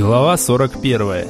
Глава 41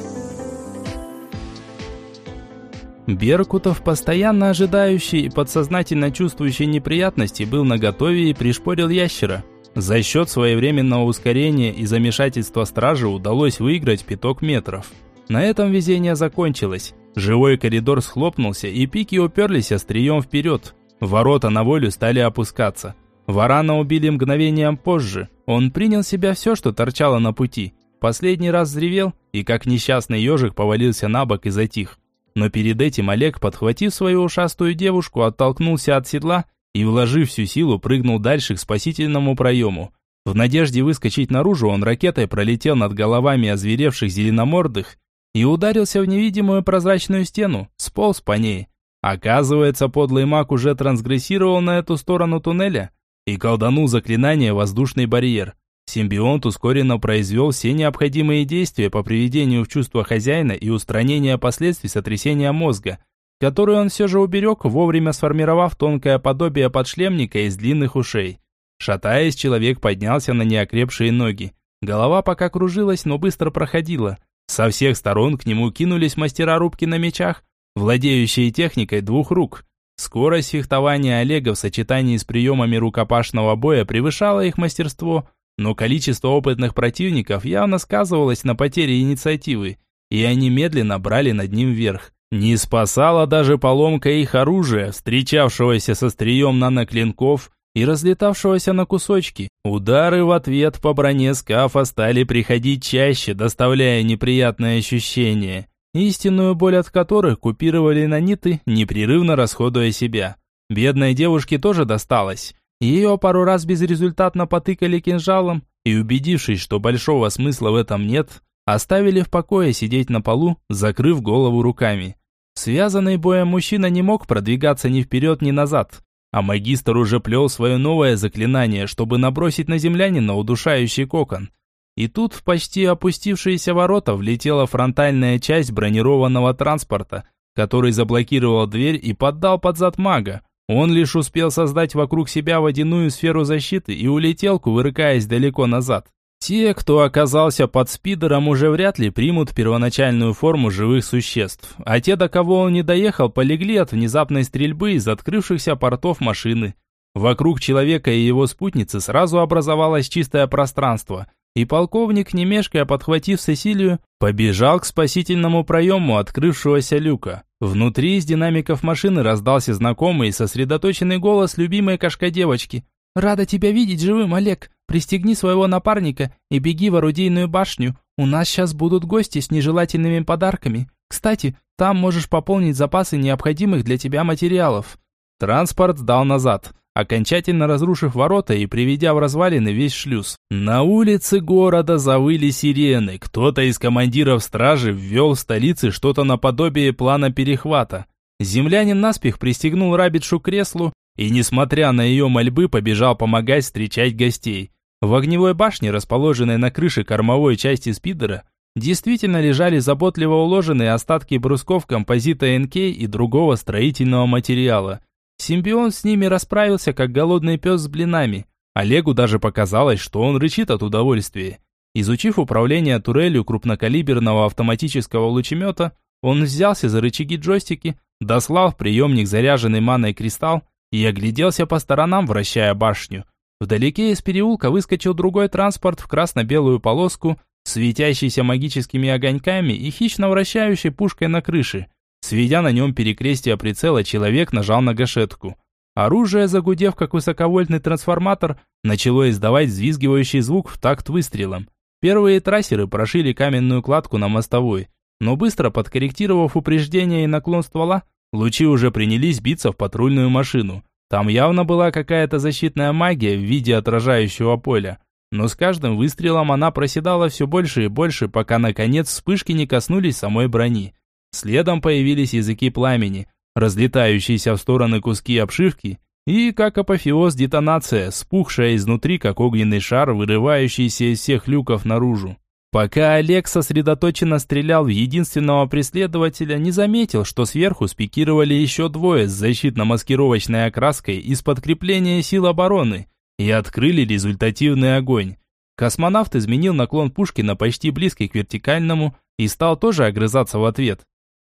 Беркутов, постоянно ожидающий и подсознательно чувствующий неприятности, был наготове и пришпорил ящера. За счет своевременного ускорения и замешательства стражи удалось выиграть пяток метров. На этом везение закончилось. Живой коридор схлопнулся, и пики уперлись острием вперед. Ворота на волю стали опускаться. Варана убили мгновением позже. Он принял себя все, что торчало на пути. Последний раз взревел, и как несчастный ежик повалился на бок и затих. Но перед этим Олег, подхватив свою ушастую девушку, оттолкнулся от седла и, вложив всю силу, прыгнул дальше к спасительному проему. В надежде выскочить наружу, он ракетой пролетел над головами озверевших зеленомордых и ударился в невидимую прозрачную стену, сполз по ней. Оказывается, подлый маг уже трансгрессировал на эту сторону туннеля и колданул заклинание «Воздушный барьер». Симбионт ускоренно произвел все необходимые действия по приведению в чувство хозяина и устранения последствий сотрясения мозга, который он все же уберег, вовремя сформировав тонкое подобие подшлемника из длинных ушей. Шатаясь, человек поднялся на неокрепшие ноги. Голова пока кружилась, но быстро проходила. Со всех сторон к нему кинулись мастера рубки на мечах, владеющие техникой двух рук. Скорость фехтования Олега в сочетании с приемами рукопашного боя превышала их мастерство, но количество опытных противников явно сказывалось на потере инициативы, и они медленно брали над ним верх. Не спасала даже поломка их оружия, встречавшегося со стрием наноклинков и разлетавшегося на кусочки. Удары в ответ по броне скафа стали приходить чаще, доставляя неприятные ощущения истинную боль от которых купировали наниты, непрерывно расходуя себя. Бедной девушке тоже досталось. Ее пару раз безрезультатно потыкали кинжалом и, убедившись, что большого смысла в этом нет, оставили в покое сидеть на полу, закрыв голову руками. Связанный боем мужчина не мог продвигаться ни вперед, ни назад, а магистр уже плел свое новое заклинание, чтобы набросить на землянина удушающий кокон – и тут в почти опустившиеся ворота влетела фронтальная часть бронированного транспорта, который заблокировал дверь и поддал под зад мага. Он лишь успел создать вокруг себя водяную сферу защиты и улетел, кувыркаясь далеко назад. Те, кто оказался под спидером, уже вряд ли примут первоначальную форму живых существ, а те, до кого он не доехал, полегли от внезапной стрельбы из открывшихся портов машины. Вокруг человека и его спутницы сразу образовалось чистое пространство – и полковник, не мешкая подхватив Сесилию, побежал к спасительному проему открывшегося люка. Внутри из динамиков машины раздался знакомый и сосредоточенный голос любимой кошка-девочки. «Рада тебя видеть живым, Олег. Пристегни своего напарника и беги в орудийную башню. У нас сейчас будут гости с нежелательными подарками. Кстати, там можешь пополнить запасы необходимых для тебя материалов». Транспорт сдал назад окончательно разрушив ворота и приведя в развалины весь шлюз. На улице города завыли сирены. Кто-то из командиров стражи ввел в столице что-то наподобие плана перехвата. Землянин наспех пристегнул Рабитшу к креслу и, несмотря на ее мольбы, побежал помогать встречать гостей. В огневой башне, расположенной на крыше кормовой части спидера, действительно лежали заботливо уложенные остатки брусков композита НК и другого строительного материала – Симбион с ними расправился, как голодный пес с блинами. Олегу даже показалось, что он рычит от удовольствия. Изучив управление турелью крупнокалиберного автоматического лучемета, он взялся за рычаги джойстики, дослал в приемник заряженный маной кристалл и огляделся по сторонам, вращая башню. Вдалеке из переулка выскочил другой транспорт в красно-белую полоску, светящийся магическими огоньками и хищно вращающей пушкой на крыше – Сведя на нем перекрестие прицела, человек нажал на гашетку. Оружие, загудев как высоковольтный трансформатор, начало издавать взвизгивающий звук в такт выстрелом. Первые трассеры прошили каменную кладку на мостовой, но быстро подкорректировав упреждение и наклон ствола, лучи уже принялись биться в патрульную машину. Там явно была какая-то защитная магия в виде отражающего поля. Но с каждым выстрелом она проседала все больше и больше, пока наконец вспышки не коснулись самой брони. Следом появились языки пламени, разлетающиеся в стороны куски обшивки, и, как апофеоз, детонация, спухшая изнутри, как огненный шар, вырывающийся из всех люков наружу. Пока Олег сосредоточенно стрелял в единственного преследователя, не заметил, что сверху спикировали еще двое с защитно-маскировочной окраской из подкрепления сил обороны и открыли результативный огонь. Космонавт изменил наклон пушки на почти близкий к вертикальному и стал тоже огрызаться в ответ.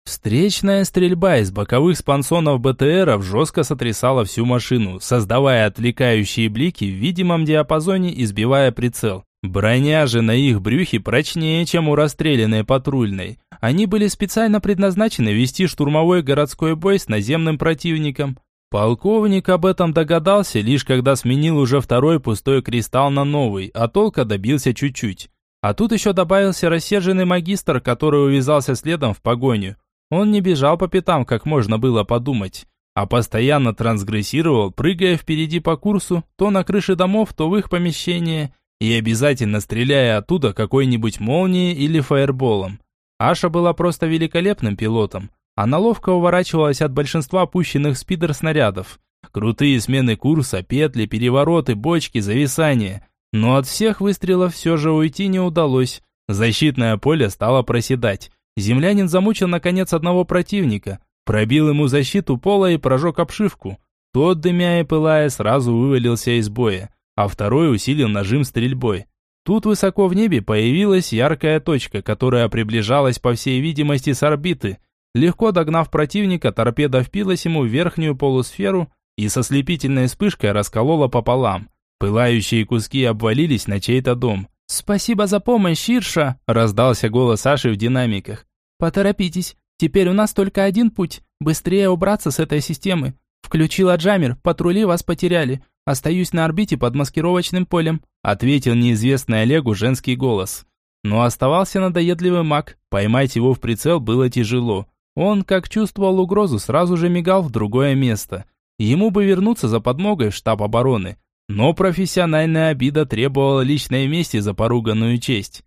Встречная стрельба из боковых спансонов БТРов жестко сотрясала всю машину, создавая отвлекающие блики в видимом диапазоне и сбивая прицел. Броня же на их брюхе прочнее, чем у расстрелянной патрульной. Они были специально предназначены вести штурмовой городской бой с наземным противником. Полковник об этом догадался, лишь когда сменил уже второй пустой кристалл на новый, а толка добился чуть-чуть. А тут еще добавился рассерженный магистр, который увязался следом в погоню. Он не бежал по пятам, как можно было подумать, а постоянно трансгрессировал, прыгая впереди по курсу, то на крыши домов, то в их помещение, и обязательно стреляя оттуда какой-нибудь молнией или фаерболом. Аша была просто великолепным пилотом. Она ловко уворачивалась от большинства опущенных спидер-снарядов. Крутые смены курса, петли, перевороты, бочки, зависания. Но от всех выстрелов все же уйти не удалось. Защитное поле стало проседать. Землянин замучил наконец одного противника, пробил ему защиту пола и прожег обшивку. Тот, дымя и пылая, сразу вывалился из боя, а второй усилил нажим стрельбой. Тут высоко в небе появилась яркая точка, которая приближалась по всей видимости с орбиты. Легко догнав противника, торпеда впилась ему в верхнюю полусферу и со слепительной вспышкой расколола пополам. Пылающие куски обвалились на чей-то дом. «Спасибо за помощь, Ширша!» – раздался голос Саши в динамиках. «Поторопитесь, теперь у нас только один путь – быстрее убраться с этой системы. Включила джаммер, патрули вас потеряли. Остаюсь на орбите под маскировочным полем», – ответил неизвестный Олегу женский голос. Но оставался надоедливый маг, поймать его в прицел было тяжело. Он, как чувствовал угрозу, сразу же мигал в другое место. Ему бы вернуться за подмогой в штаб обороны, но профессиональная обида требовала личной мести за поруганную честь.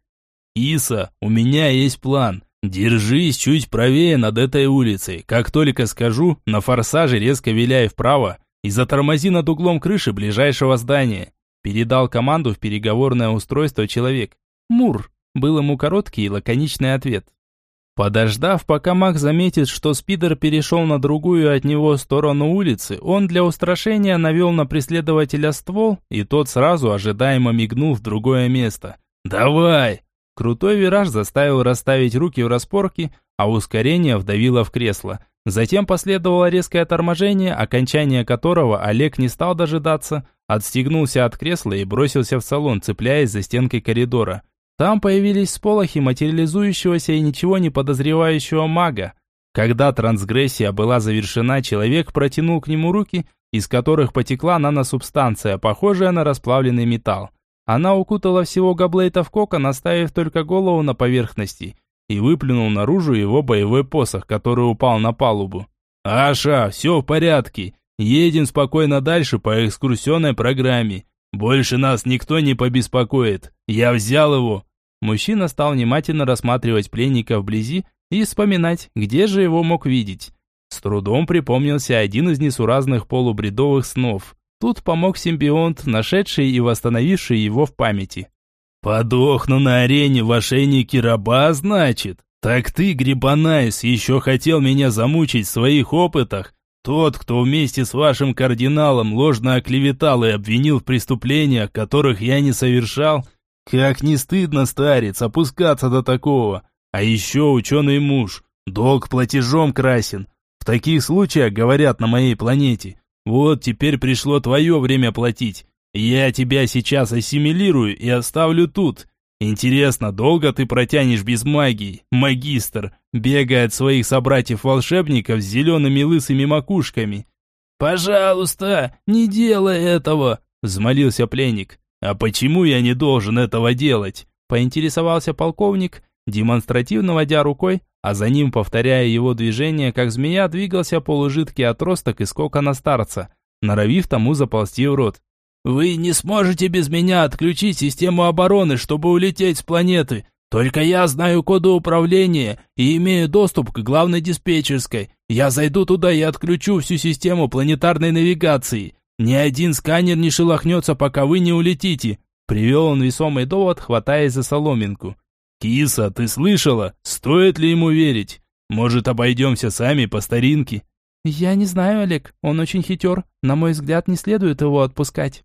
«Иса, у меня есть план. Держись чуть правее над этой улицей. Как только скажу, на форсаже резко виляй вправо и затормози над углом крыши ближайшего здания». Передал команду в переговорное устройство человек. «Мур», был ему короткий и лаконичный ответ. Подождав, пока Мак заметит, что спидер перешел на другую от него сторону улицы, он для устрашения навел на преследователя ствол, и тот сразу ожидаемо мигнул в другое место. «Давай!» Крутой вираж заставил расставить руки в распорке, а ускорение вдавило в кресло. Затем последовало резкое торможение, окончание которого Олег не стал дожидаться, отстегнулся от кресла и бросился в салон, цепляясь за стенкой коридора. Там появились сполохи материализующегося и ничего не подозревающего мага. Когда трансгрессия была завершена, человек протянул к нему руки, из которых потекла наносубстанция, похожая на расплавленный металл. Она укутала всего Габлейта в кокон, оставив только голову на поверхности, и выплюнул наружу его боевой посох, который упал на палубу. «Аша, все в порядке. Едем спокойно дальше по экскурсионной программе. «Больше нас никто не побеспокоит. Я взял его». Мужчина стал внимательно рассматривать пленника вблизи и вспоминать, где же его мог видеть. С трудом припомнился один из несуразных полубредовых снов. Тут помог симбионт, нашедший и восстановивший его в памяти. «Подохну на арене в ошейнике раба, значит? Так ты, Грибанайс, еще хотел меня замучить в своих опытах? Тот, кто вместе с вашим кардиналом ложно оклеветал и обвинил в преступлениях, которых я не совершал, как не стыдно, старец, опускаться до такого. А еще ученый муж, долг платежом красен. В таких случаях, говорят на моей планете, вот теперь пришло твое время платить. Я тебя сейчас ассимилирую и оставлю тут. Интересно, долго ты протянешь без магии, магистр, бегая от своих собратьев-волшебников с зелеными лысыми макушками? «Пожалуйста, не делай этого!» – взмолился пленник. «А почему я не должен этого делать?» – поинтересовался полковник, демонстративно водя рукой, а за ним, повторяя его движение, как змея, двигался полужидкий отросток из кокона старца, норовив тому заползти в рот. Вы не сможете без меня отключить систему обороны, чтобы улететь с планеты. Только я знаю коды управления и имею доступ к главной диспетчерской. Я зайду туда и отключу всю систему планетарной навигации. Ни один сканер не шелохнется, пока вы не улетите. Привел он весомый довод, хватаясь за соломинку. «Киса, ты слышала? Стоит ли ему верить? Может, обойдемся сами по старинке?» «Я не знаю, Олег. Он очень хитер. На мой взгляд, не следует его отпускать».